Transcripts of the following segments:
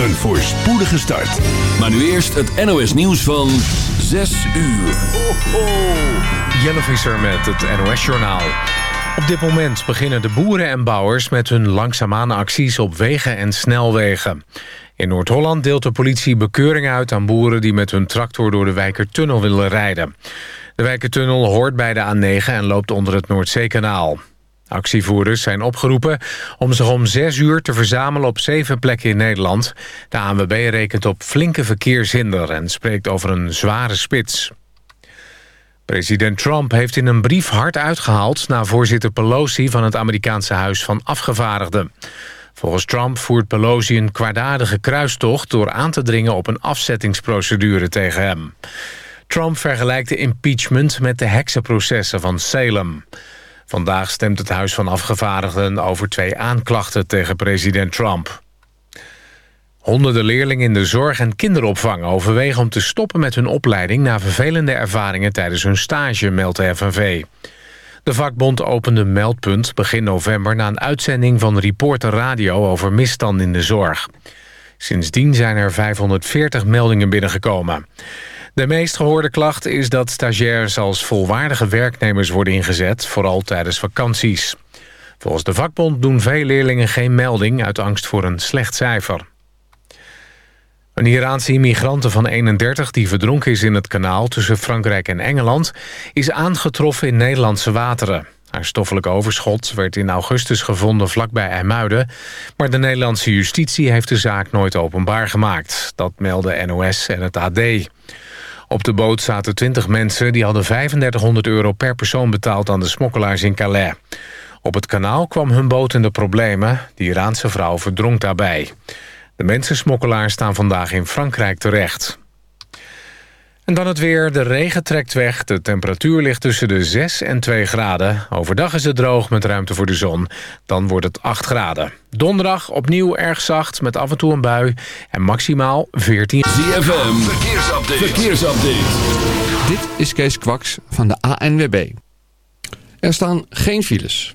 Een voorspoedige start. Maar nu eerst het NOS nieuws van 6 uur. Ho, ho. Jelle Visser met het NOS-journaal. Op dit moment beginnen de boeren en bouwers met hun langzaamaan acties op wegen en snelwegen. In Noord-Holland deelt de politie bekeuring uit aan boeren die met hun tractor door de Wijkertunnel willen rijden. De Wijkertunnel hoort bij de A9 en loopt onder het Noordzeekanaal. Actievoerders zijn opgeroepen om zich om zes uur te verzamelen op zeven plekken in Nederland. De ANWB rekent op flinke verkeershinder en spreekt over een zware spits. President Trump heeft in een brief hard uitgehaald... naar voorzitter Pelosi van het Amerikaanse Huis van Afgevaardigden. Volgens Trump voert Pelosi een kwaadaardige kruistocht... door aan te dringen op een afzettingsprocedure tegen hem. Trump vergelijkt de impeachment met de heksenprocessen van Salem. Vandaag stemt het Huis van Afgevaardigden over twee aanklachten tegen president Trump. Honderden leerlingen in de zorg en kinderopvang overwegen om te stoppen met hun opleiding... na vervelende ervaringen tijdens hun stage, meldt de FNV. De vakbond opende meldpunt begin november... na een uitzending van Reporter Radio over misstanden in de zorg. Sindsdien zijn er 540 meldingen binnengekomen. De meest gehoorde klacht is dat stagiairs als volwaardige werknemers worden ingezet... vooral tijdens vakanties. Volgens de vakbond doen veel leerlingen geen melding... uit angst voor een slecht cijfer. Een Iraanse immigrante van 31 die verdronken is in het kanaal... tussen Frankrijk en Engeland... is aangetroffen in Nederlandse wateren. Haar stoffelijk overschot werd in augustus gevonden vlakbij IJmuiden... maar de Nederlandse justitie heeft de zaak nooit openbaar gemaakt. Dat melden NOS en het AD. Op de boot zaten 20 mensen die hadden 3500 euro per persoon betaald aan de smokkelaars in Calais. Op het kanaal kwam hun boot in de problemen. De Iraanse vrouw verdronk daarbij. De mensensmokkelaars staan vandaag in Frankrijk terecht. En dan het weer. De regen trekt weg. De temperatuur ligt tussen de 6 en 2 graden. Overdag is het droog met ruimte voor de zon. Dan wordt het 8 graden. Donderdag opnieuw erg zacht met af en toe een bui. En maximaal 14... ZFM. Verkeersupdate. Verkeersupdate. Dit is Kees Kwaks van de ANWB. Er staan geen files.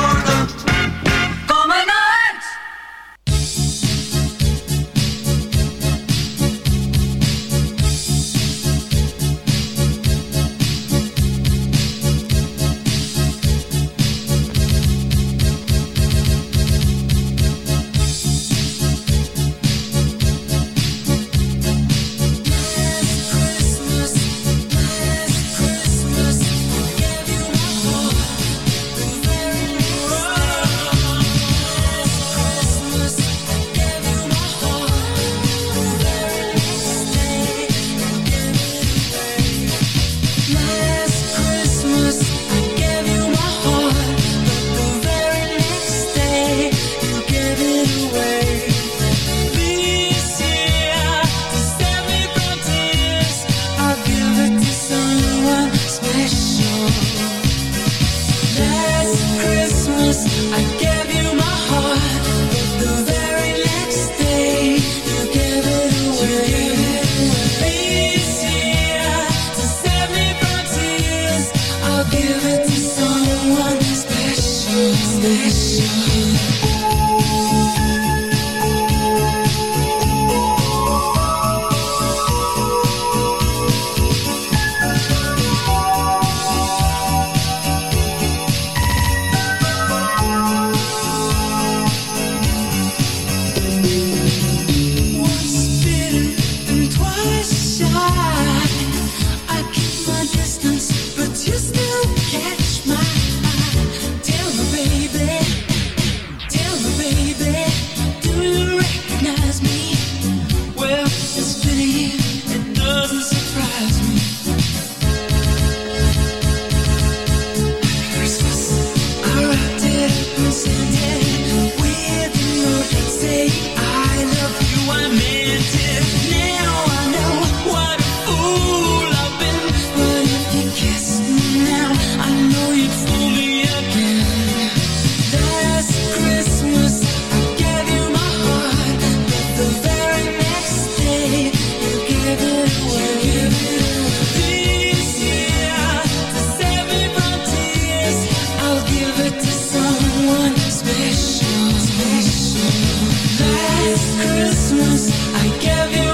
Christmas I gave you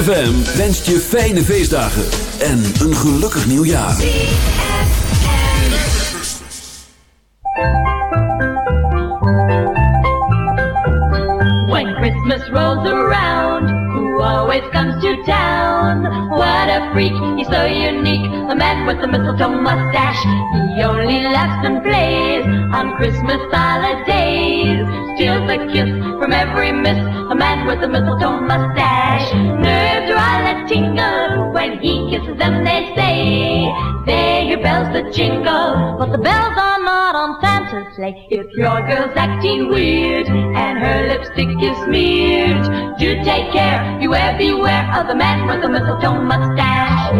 ZFM. Wenst je fijne feestdagen en een gelukkig nieuwjaar. When Christmas rolls around, who always comes to town? What a freak, he's so unique, the man with the mistletoe mustache. He only laughs and plays on Christmas holidays. Steals a kiss from every miss, a man with a mistletoe but the bells are not on Santa's sleigh. If your girl's acting weird and her lipstick is smeared, do take care, beware, beware of the man with the mistletoe mustache.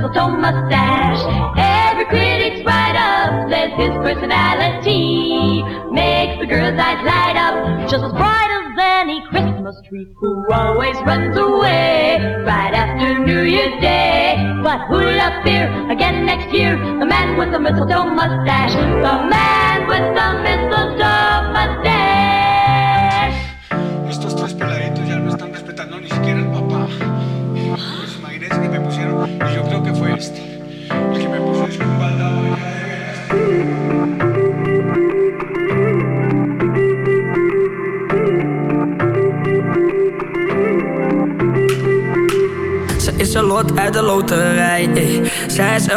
Mistletoe mustache. Every critic's write up says his personality makes the girls' eyes light up, just as bright as any Christmas tree. Who always runs away right after New Year's Day. But who'll appear again next year? The man with the mistletoe mustache. The man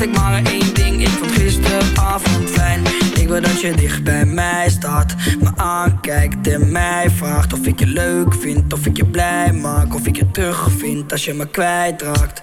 dacht ik maar één ding. Ik vond gisteravond fijn. Ik wil dat je dicht bij mij staat, me aankijkt en mij vraagt of ik je leuk vind, of ik je blij maak, of ik je terugvind als je me kwijtraakt.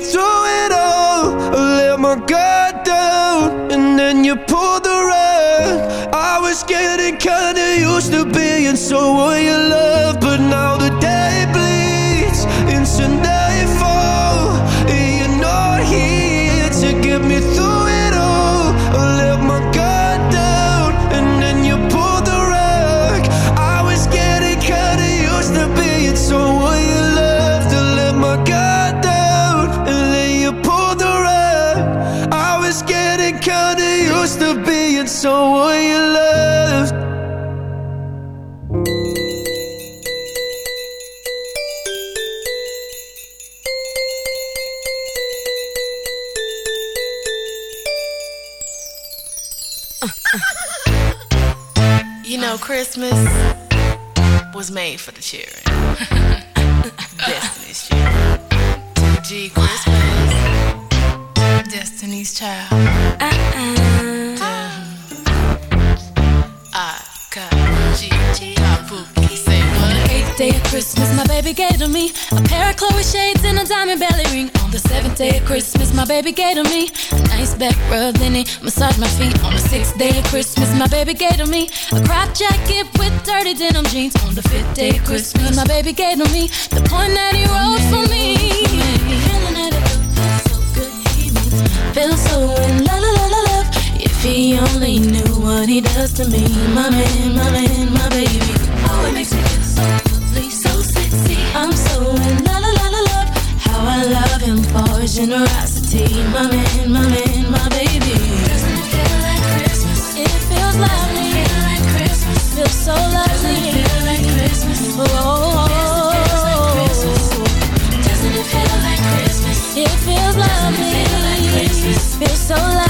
through it all. I let my guard down and then you pulled the rug. I was getting kinda used to being someone you love Christmas was made for the children. Destiny's children. G Christmas. Destiny's child. Uh-uh. I got G. Kabuki. Say what? Eighth day of Christmas, my baby gave to me a pair of Chloe shades and a diamond belly ring. The seventh day of Christmas, my baby gave to me a nice back rub, then he massaged my feet. On the sixth day of Christmas, my baby gave to me a crop jacket with dirty denim jeans. On the fifth day of Christmas, my baby gave to me the point that he wrote for me feel so in la la la la love. If he only knew what he does to me, my man, my man, my baby. Oh, it makes me generosity, my man, my man, my baby. Doesn't it feel like Christmas? It feels lovely. Feel like Christmas. Feels so lovely. Doesn't it feel like Christmas? Oh, oh, oh. Doesn't it feel like Christmas? It feels lovely. Feel like Christmas. Feels so lovely.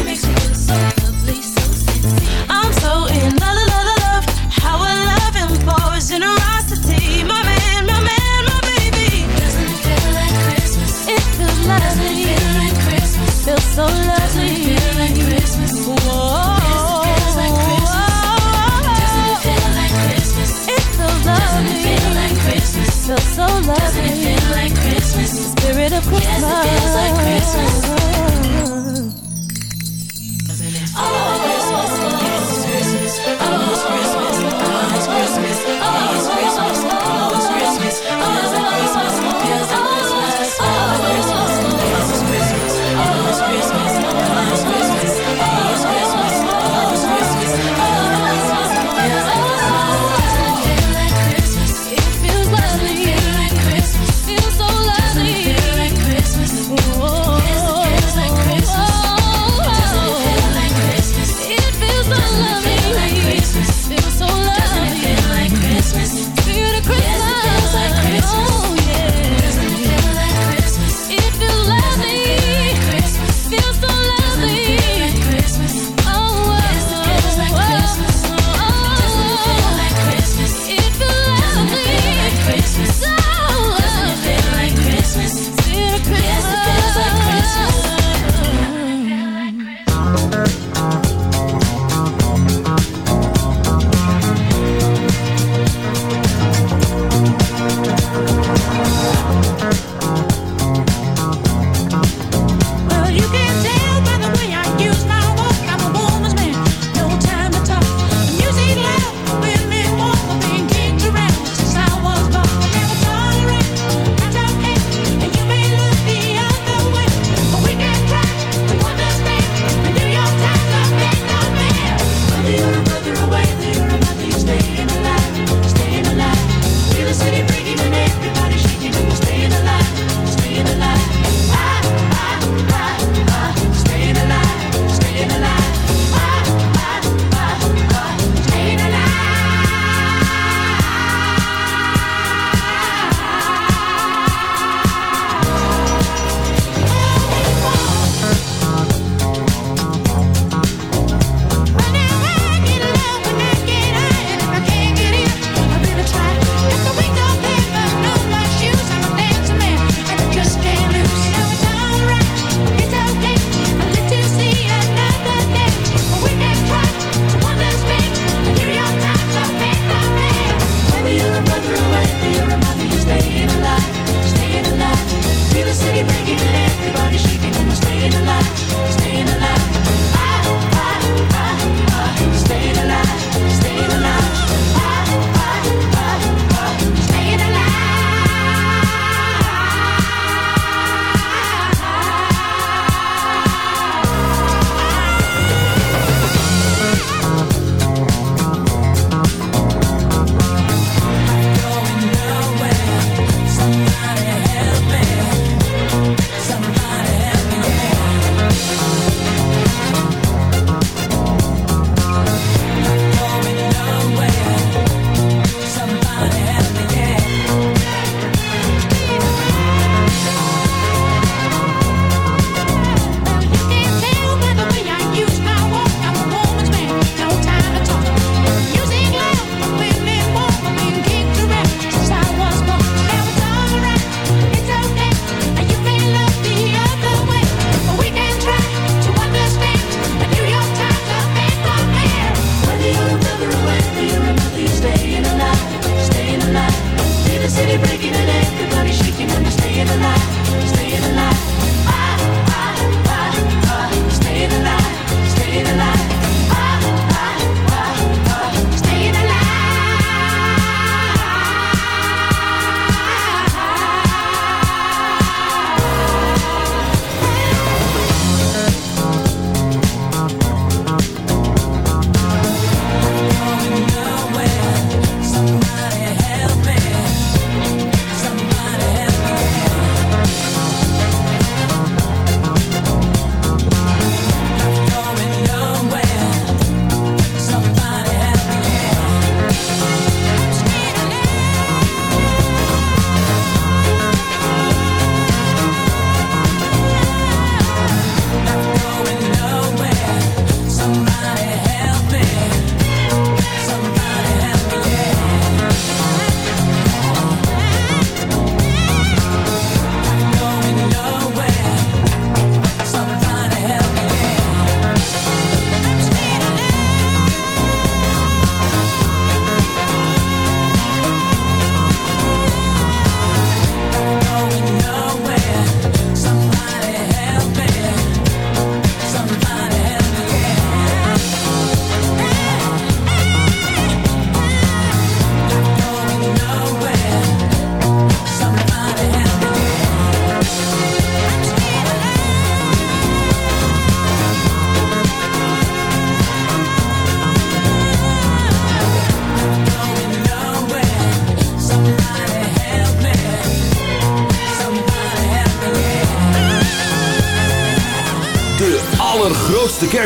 Doesn't it feel like Christmas? The spirit of Christmas. Yes, it feels like Christmas.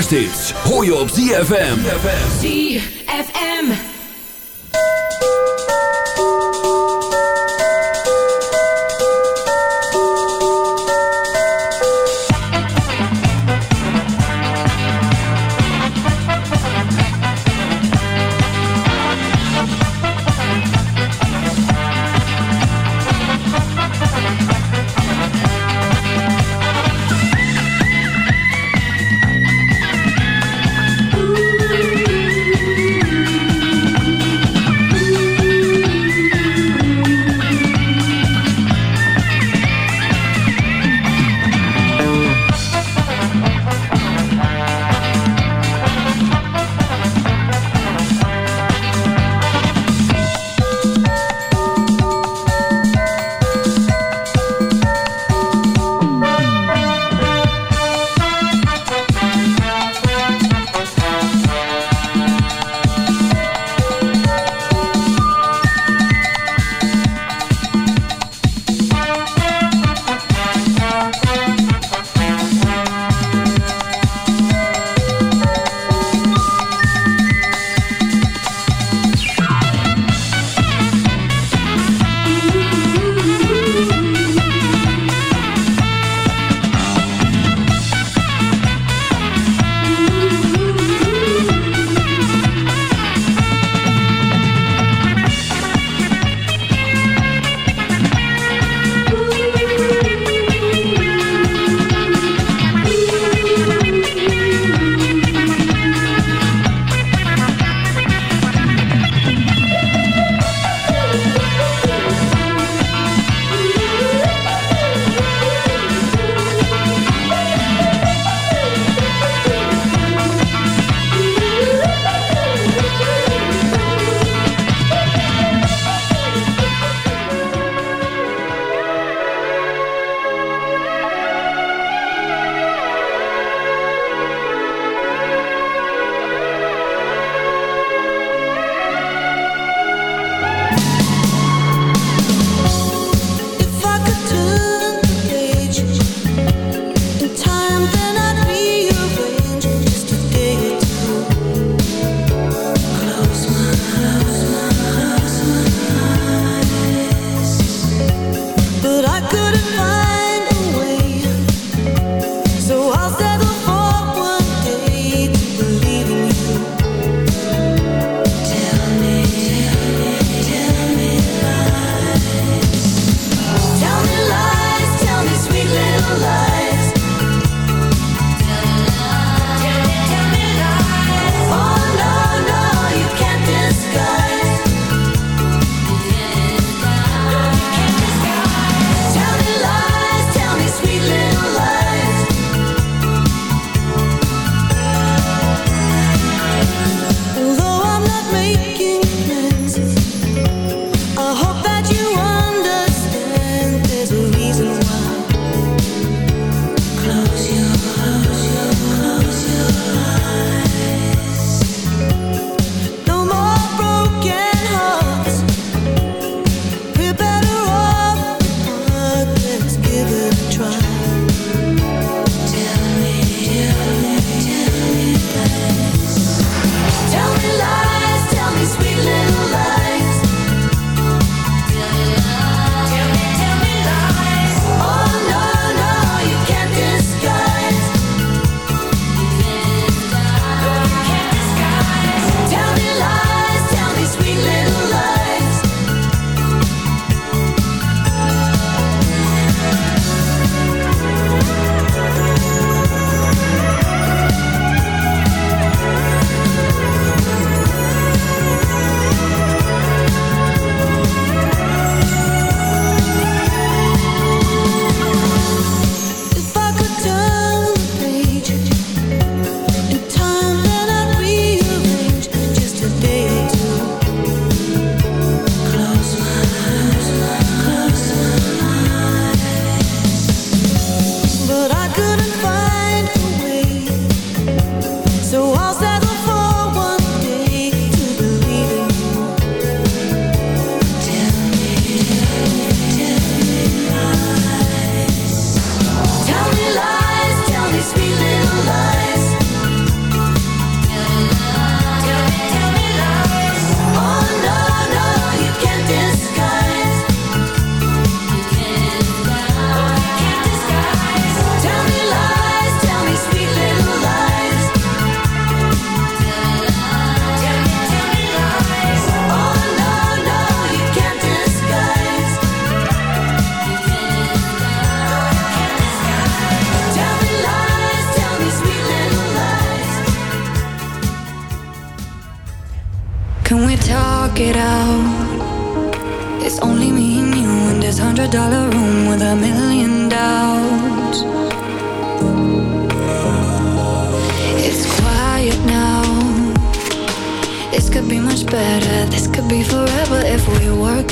Kersthits hoor je op. ZFM.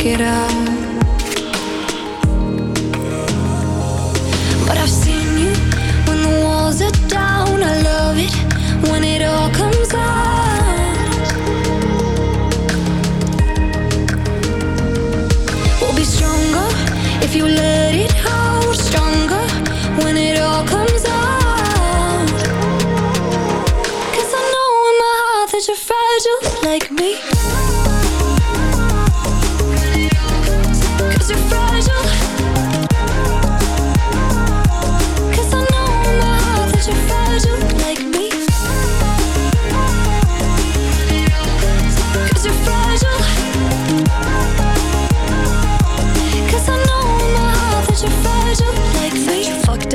it up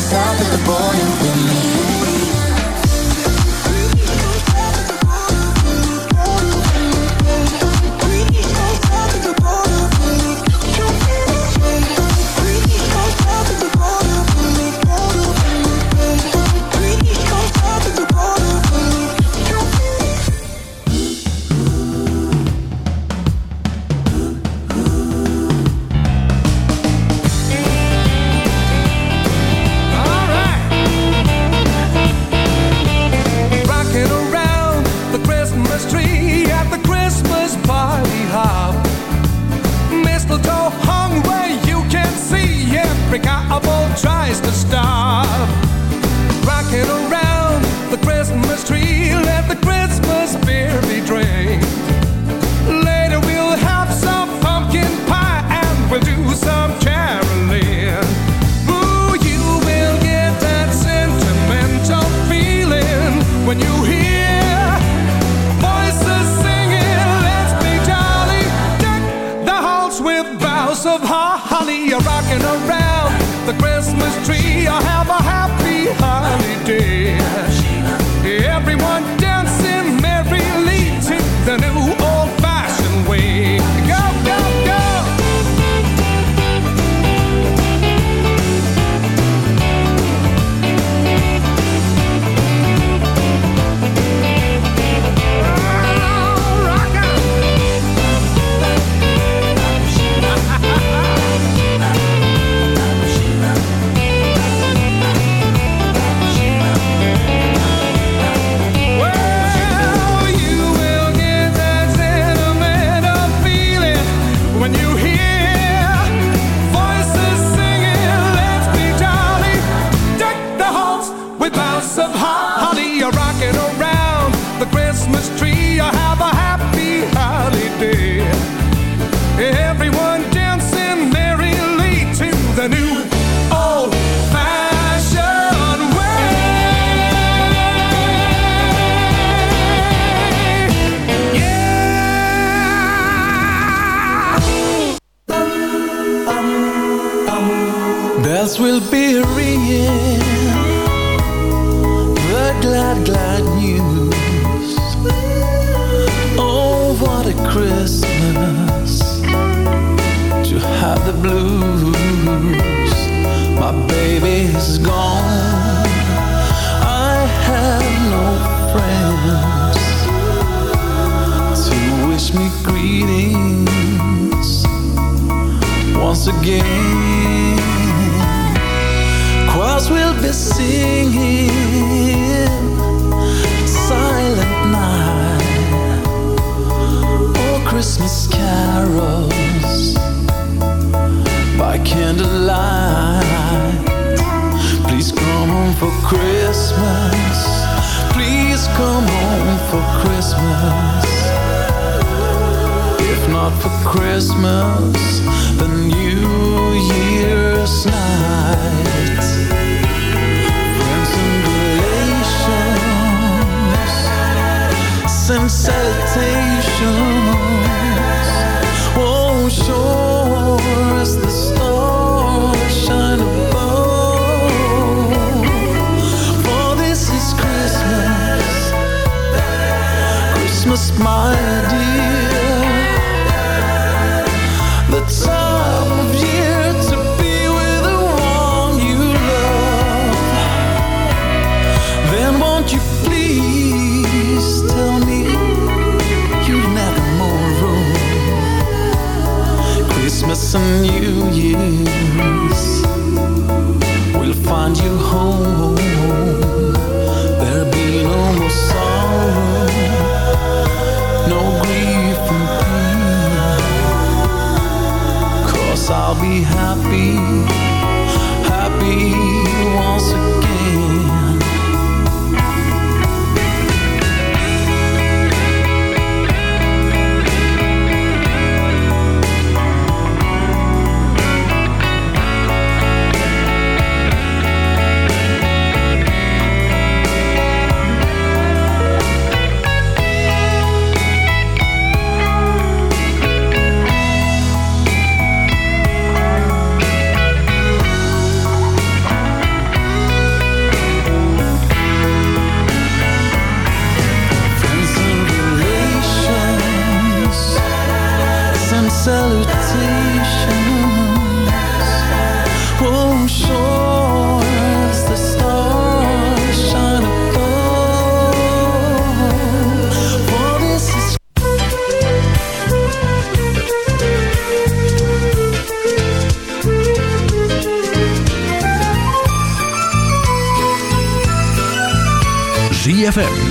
stop at the boy and